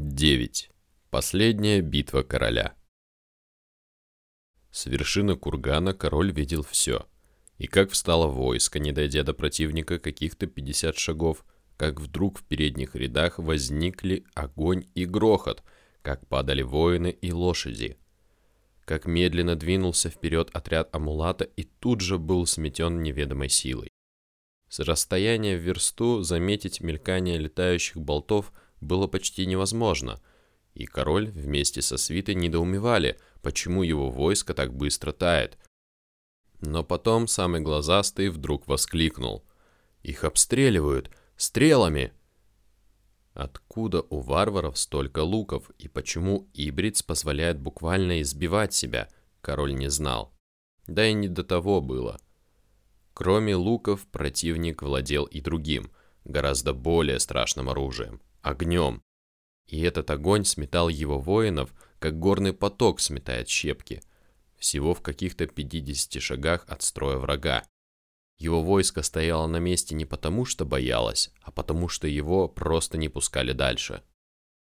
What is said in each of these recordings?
9. Последняя битва короля. С вершины кургана король видел все. И как встало войско, не дойдя до противника каких-то 50 шагов, как вдруг в передних рядах возникли огонь и грохот, как падали воины и лошади. Как медленно двинулся вперед отряд Амулата и тут же был сметен неведомой силой. С расстояния в версту заметить мелькание летающих болтов – было почти невозможно, и король вместе со свитой недоумевали, почему его войско так быстро тает. Но потом самый глазастый вдруг воскликнул. «Их обстреливают! Стрелами!» Откуда у варваров столько луков, и почему Ибриц позволяет буквально избивать себя, король не знал. Да и не до того было. Кроме луков, противник владел и другим, гораздо более страшным оружием огнем. И этот огонь сметал его воинов, как горный поток сметает щепки, всего в каких-то 50 шагах от строя врага. Его войско стояло на месте не потому, что боялось, а потому, что его просто не пускали дальше.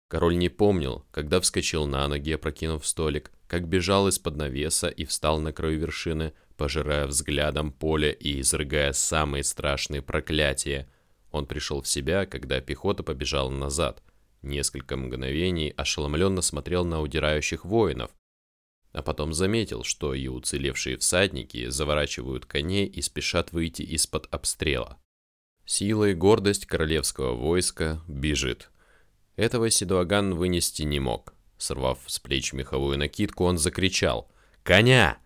Король не помнил, когда вскочил на ноги, опрокинув столик, как бежал из-под навеса и встал на краю вершины, пожирая взглядом поле и изрыгая самые страшные проклятия – он пришел в себя, когда пехота побежала назад. Несколько мгновений ошеломленно смотрел на удирающих воинов, а потом заметил, что и уцелевшие всадники заворачивают коней и спешат выйти из-под обстрела. Сила и гордость королевского войска бежит. Этого Сидуаган вынести не мог. Сорвав с плеч меховую накидку, он закричал «Коня!»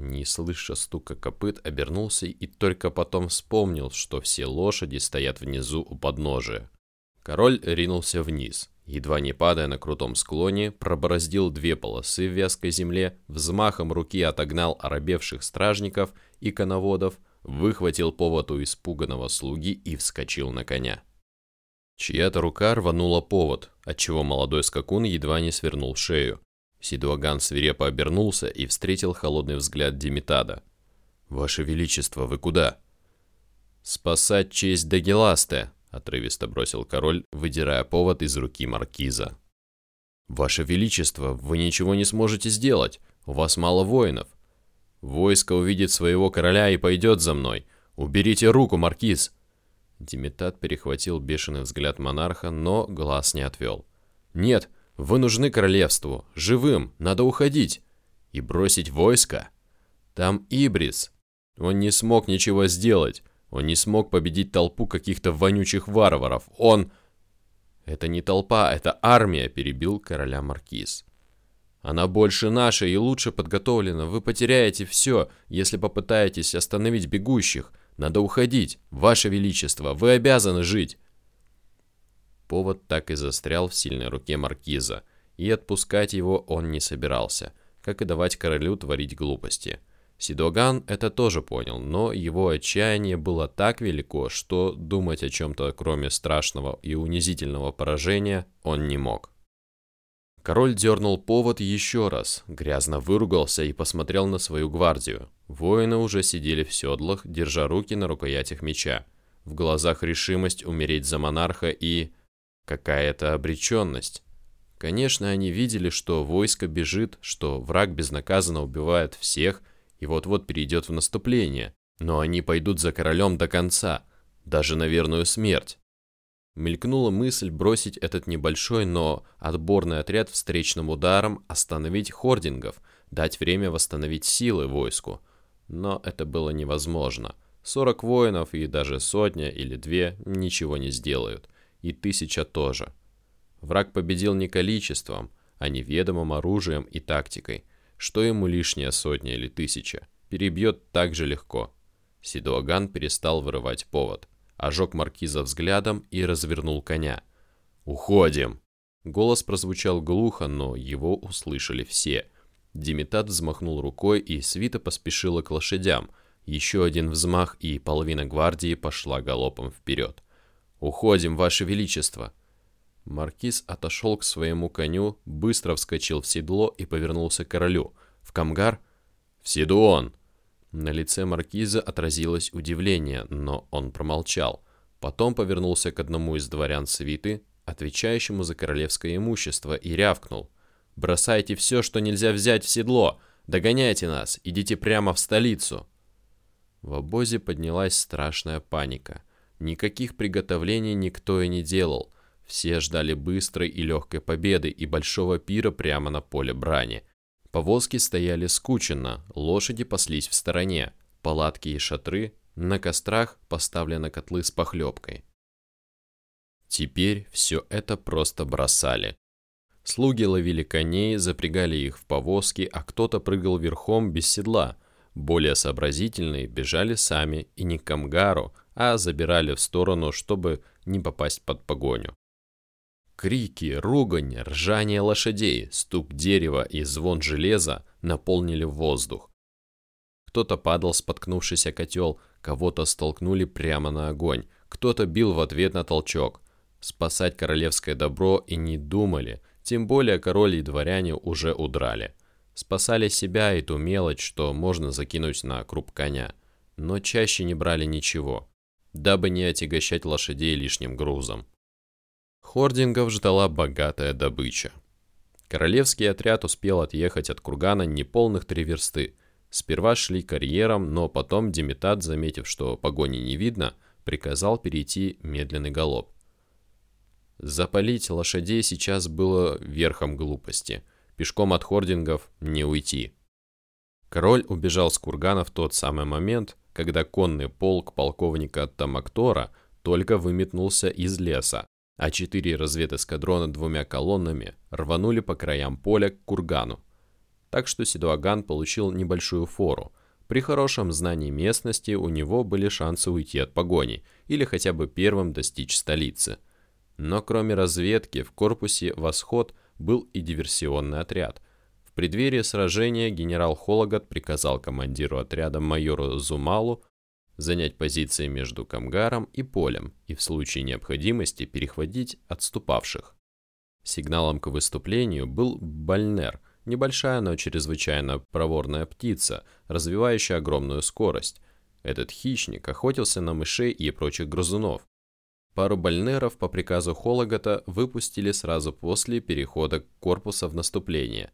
Не слыша стука копыт, обернулся и только потом вспомнил, что все лошади стоят внизу у подножия. Король ринулся вниз, едва не падая на крутом склоне, пробороздил две полосы в вязкой земле, взмахом руки отогнал оробевших стражников и коноводов, выхватил повод у испуганного слуги и вскочил на коня. Чья-то рука рванула повод, отчего молодой скакун едва не свернул шею. Сидуаган свирепо обернулся и встретил холодный взгляд Димитада. «Ваше Величество, вы куда?» «Спасать честь Дагеласте», — отрывисто бросил король, выдирая повод из руки маркиза. «Ваше Величество, вы ничего не сможете сделать. У вас мало воинов. Войско увидит своего короля и пойдет за мной. Уберите руку, маркиз!» Димитад перехватил бешеный взгляд монарха, но глаз не отвел. «Нет, вы нужны королевству, живым, надо уходить. И бросить войско? Там Ибрис. Он не смог ничего сделать. Он не смог победить толпу каких-то вонючих варваров. Он... Это не толпа, это армия, перебил короля Маркиз. Она больше нашей и лучше подготовлена. Вы потеряете все, если попытаетесь остановить бегущих. Надо уходить, ваше величество, вы обязаны жить. Повод так и застрял в сильной руке маркиза, и отпускать его он не собирался, как и давать королю творить глупости. Сидоган это тоже понял, но его отчаяние было так велико, что думать о чем-то кроме страшного и унизительного поражения он не мог. Король дернул повод еще раз, грязно выругался и посмотрел на свою гвардию. Воины уже сидели в седлах, держа руки на рукоятях меча. В глазах решимость умереть за монарха и какая-то обреченность. Конечно, они видели, что войско бежит, что враг безнаказанно убивает всех и вот-вот перейдет в наступление, но они пойдут за королем до конца, даже на верную смерть. Мелькнула мысль бросить этот небольшой, но отборный отряд встречным ударом, остановить хордингов, дать время восстановить силы войску. Но это было невозможно. 40 воинов и даже сотня или две ничего не сделают и тысяча тоже. Враг победил не количеством, а неведомым оружием и тактикой, что ему лишняя сотня или тысяча, перебьет так же легко. Сидуаган перестал вырывать повод, ожег маркиза взглядом и развернул коня. «Уходим!» Голос прозвучал глухо, но его услышали все. Димитат взмахнул рукой, и свита поспешила к лошадям. Еще один взмах, и половина гвардии пошла галопом вперед. «Уходим, Ваше Величество!» Маркиз отошел к своему коню, быстро вскочил в седло и повернулся к королю. «В Камгар?» «В Сидуон!» На лице маркиза отразилось удивление, но он промолчал. Потом повернулся к одному из дворян свиты, отвечающему за королевское имущество, и рявкнул. «Бросайте все, что нельзя взять в седло! Догоняйте нас! Идите прямо в столицу!» В обозе поднялась страшная паника. Никаких приготовлений никто и не делал. Все ждали быстрой и легкой победы и большого пира прямо на поле брани. Повозки стояли скученно, лошади паслись в стороне, палатки и шатры, на кострах поставлены котлы с похлебкой. Теперь все это просто бросали. Слуги ловили коней, запрягали их в повозки, а кто-то прыгал верхом без седла. Более сообразительные бежали сами и не к Камгару, а забирали в сторону, чтобы не попасть под погоню. Крики, ругань, ржание лошадей, стук дерева и звон железа наполнили воздух. Кто-то падал, споткнувшись о котел, кого-то столкнули прямо на огонь, кто-то бил в ответ на толчок. Спасать королевское добро и не думали, тем более король и дворяне уже удрали. Спасали себя и ту мелочь, что можно закинуть на круп коня, но чаще не брали ничего, дабы не отягощать лошадей лишним грузом. Хордингов ждала богатая добыча. Королевский отряд успел отъехать от кургана неполных три версты. Сперва шли карьером, но потом Демитат, заметив, что погони не видно, приказал перейти медленный галоп. Запалить лошадей сейчас было верхом глупости. Пешком от хордингов не уйти. Король убежал с кургана в тот самый момент, когда конный полк полковника Тамактора только выметнулся из леса, а четыре разведэскадрона двумя колоннами рванули по краям поля к кургану. Так что Седуаган получил небольшую фору. При хорошем знании местности у него были шансы уйти от погони или хотя бы первым достичь столицы. Но кроме разведки в корпусе «Восход» был и диверсионный отряд. Преддверии сражения генерал Хологат приказал командиру отряда майору Зумалу занять позиции между Камгаром и полем и в случае необходимости перехватить отступавших. Сигналом к выступлению был Бальнер, небольшая, но чрезвычайно проворная птица, развивающая огромную скорость. Этот хищник охотился на мышей и прочих грызунов. Пару бальнеров по приказу Хологота выпустили сразу после перехода корпуса в наступление.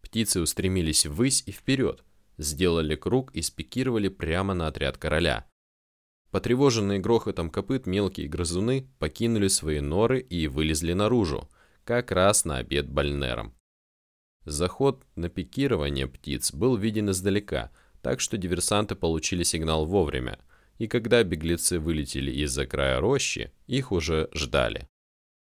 Птицы устремились ввысь и вперед, сделали круг и спикировали прямо на отряд короля. Потревоженные грохотом копыт мелкие грызуны покинули свои норы и вылезли наружу, как раз на обед бальнерам. Заход на пикирование птиц был виден издалека, так что диверсанты получили сигнал вовремя, и когда беглецы вылетели из-за края рощи, их уже ждали.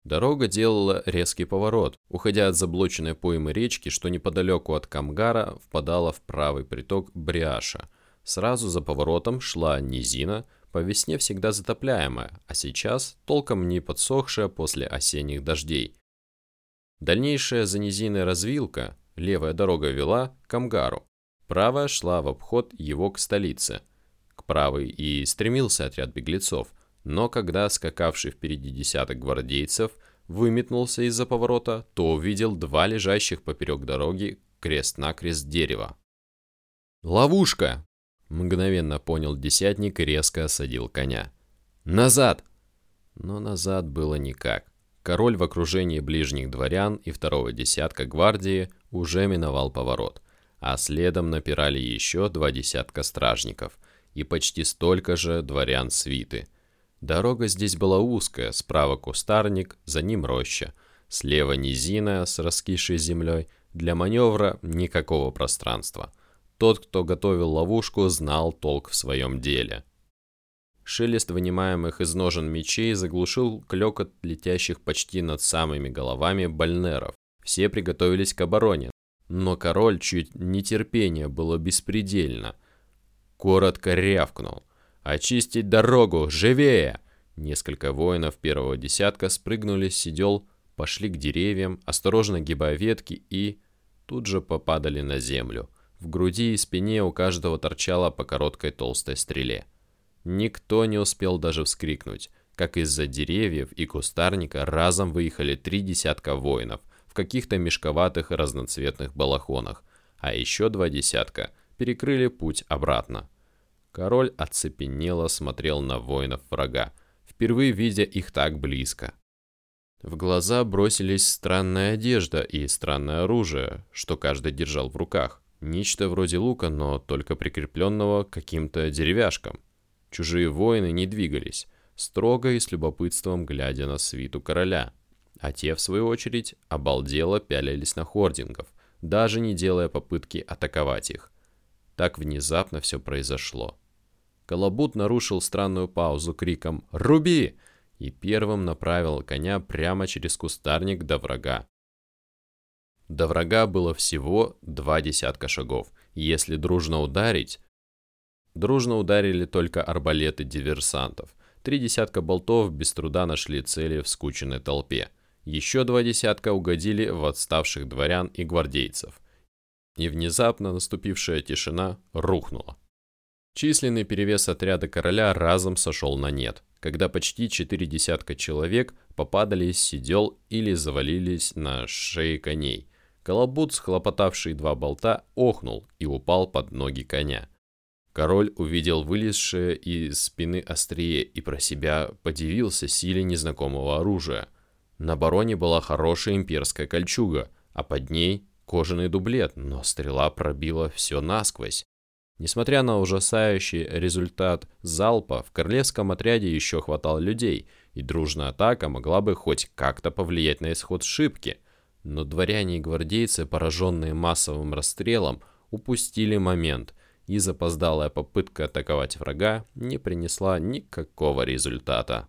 Дорога делала резкий поворот, уходя от заблоченной поймы речки, что неподалеку от Камгара впадала в правый приток Бриаша. Сразу за поворотом шла низина, по весне всегда затопляемая, а сейчас толком не подсохшая после осенних дождей. Дальнейшая за низиной развилка, левая дорога вела к Камгару, правая шла в обход его к столице. К правой и стремился отряд беглецов – но когда скакавший впереди десяток гвардейцев выметнулся из-за поворота, то увидел два лежащих поперек дороги крест-накрест дерева. «Ловушка!» – мгновенно понял десятник и резко осадил коня. «Назад!» Но назад было никак. Король в окружении ближних дворян и второго десятка гвардии уже миновал поворот, а следом напирали еще два десятка стражников и почти столько же дворян свиты – Дорога здесь была узкая, справа кустарник, за ним роща. Слева низина с раскисшей землей. Для маневра никакого пространства. Тот, кто готовил ловушку, знал толк в своем деле. Шелест вынимаемых из ножен мечей заглушил клёкот летящих почти над самыми головами больнеров. Все приготовились к обороне. Но король чуть нетерпение было беспредельно. Коротко рявкнул – «Очистить дорогу! Живее!» Несколько воинов первого десятка спрыгнули с седел, пошли к деревьям, осторожно гибая ветки и... Тут же попадали на землю. В груди и спине у каждого торчало по короткой толстой стреле. Никто не успел даже вскрикнуть, как из-за деревьев и кустарника разом выехали три десятка воинов в каких-то мешковатых разноцветных балахонах, а еще два десятка перекрыли путь обратно. Король оцепенело смотрел на воинов врага, впервые видя их так близко. В глаза бросились странная одежда и странное оружие, что каждый держал в руках. Нечто вроде лука, но только прикрепленного к каким-то деревяшкам. Чужие воины не двигались, строго и с любопытством глядя на свиту короля. А те, в свою очередь, обалдело пялились на хордингов, даже не делая попытки атаковать их. Так внезапно все произошло. Колобут нарушил странную паузу криком «Руби!» и первым направил коня прямо через кустарник до врага. До врага было всего два десятка шагов. Если дружно ударить... Дружно ударили только арбалеты диверсантов. Три десятка болтов без труда нашли цели в скученной толпе. Еще два десятка угодили в отставших дворян и гвардейцев. И внезапно наступившая тишина рухнула. Численный перевес отряда короля разом сошел на нет, когда почти четыре десятка человек попадали из сидел или завалились на шеи коней. Колобут, схлопотавший два болта, охнул и упал под ноги коня. Король увидел вылезшее из спины острие и про себя подивился силе незнакомого оружия. На бароне была хорошая имперская кольчуга, а под ней кожаный дублет, но стрела пробила все насквозь. Несмотря на ужасающий результат залпа, в королевском отряде еще хватало людей, и дружная атака могла бы хоть как-то повлиять на исход шибки. Но дворяне и гвардейцы, пораженные массовым расстрелом, упустили момент, и запоздалая попытка атаковать врага не принесла никакого результата.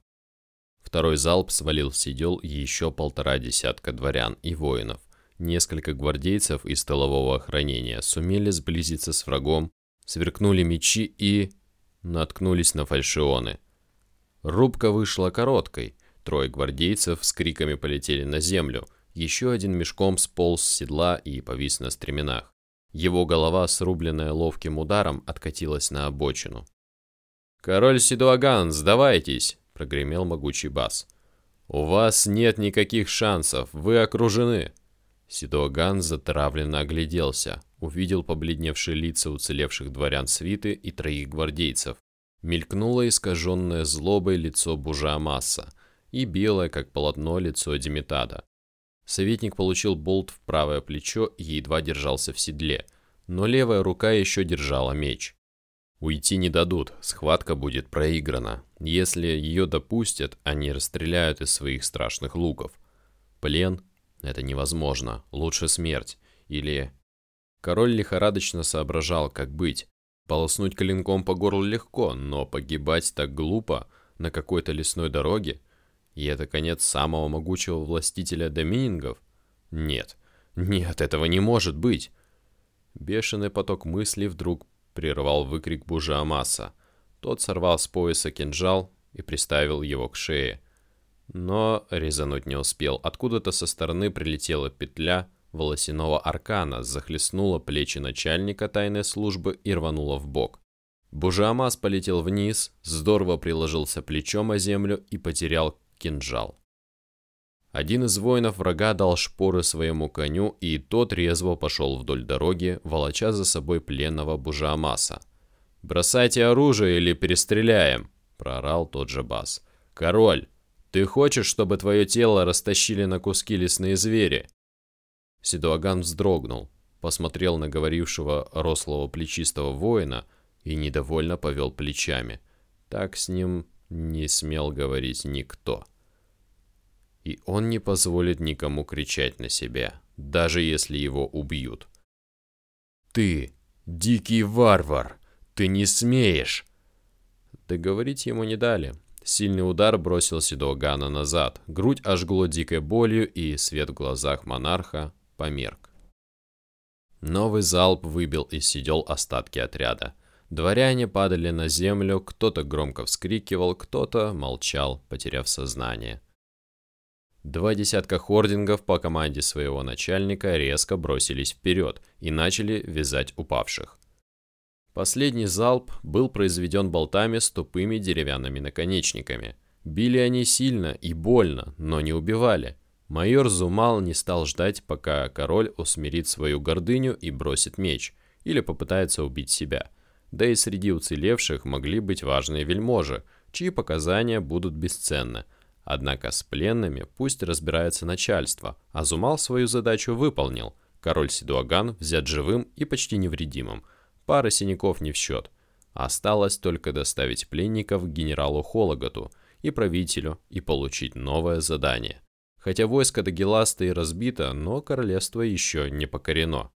Второй залп свалил в сидел еще полтора десятка дворян и воинов. Несколько гвардейцев из тылового охранения сумели сблизиться с врагом, сверкнули мечи и... наткнулись на фальшионы. Рубка вышла короткой, трое гвардейцев с криками полетели на землю, еще один мешком сполз с седла и повис на стременах. Его голова, срубленная ловким ударом, откатилась на обочину. «Король Сидуаган, сдавайтесь!» – прогремел могучий бас. «У вас нет никаких шансов, вы окружены!» Сидуаган затравленно огляделся, увидел побледневшие лица уцелевших дворян свиты и троих гвардейцев. Мелькнуло искаженное злобой лицо Бужаамаса и белое, как полотно, лицо Димитада. Советник получил болт в правое плечо и едва держался в седле, но левая рука еще держала меч. Уйти не дадут, схватка будет проиграна. Если ее допустят, они расстреляют из своих страшных луков. Плен – это невозможно, лучше смерть. Или... Король лихорадочно соображал, как быть. Полоснуть клинком по горлу легко, но погибать так глупо на какой-то лесной дороге – и это конец самого могучего властителя доминингов? Нет, нет, этого не может быть. Бешеный поток мыслей вдруг прервал выкрик Бужа Тот сорвал с пояса кинжал и приставил его к шее. Но резануть не успел. Откуда-то со стороны прилетела петля волосяного аркана, захлестнула плечи начальника тайной службы и рванула в бок. Бужамас полетел вниз, здорово приложился плечом о землю и потерял кинжал. Один из воинов врага дал шпоры своему коню, и тот резво пошел вдоль дороги, волоча за собой пленного Бужаамаса. «Бросайте оружие или перестреляем!» – проорал тот же бас. «Король, ты хочешь, чтобы твое тело растащили на куски лесные звери?» Сидуаган вздрогнул, посмотрел на говорившего рослого плечистого воина и недовольно повел плечами. Так с ним не смел говорить никто. И он не позволит никому кричать на себя, даже если его убьют. «Ты, дикий варвар, ты не смеешь!» Договорить ему не дали. Сильный удар бросил Сидогана назад, грудь ожгло дикой болью, и свет в глазах монарха померк. Новый залп выбил из сидел остатки отряда. Дворяне падали на землю, кто-то громко вскрикивал, кто-то молчал, потеряв сознание. Два десятка хордингов по команде своего начальника резко бросились вперед и начали вязать упавших. Последний залп был произведен болтами с тупыми деревянными наконечниками. Били они сильно и больно, но не убивали. Майор Зумал не стал ждать, пока король усмирит свою гордыню и бросит меч, или попытается убить себя. Да и среди уцелевших могли быть важные вельможи, чьи показания будут бесценны – Однако с пленными пусть разбирается начальство, а Зумал свою задачу выполнил. Король Сидуаган взят живым и почти невредимым. Пара синяков не в счет. Осталось только доставить пленников к генералу Хологоту и правителю и получить новое задание. Хотя войско Дагеласта и разбито, но королевство еще не покорено.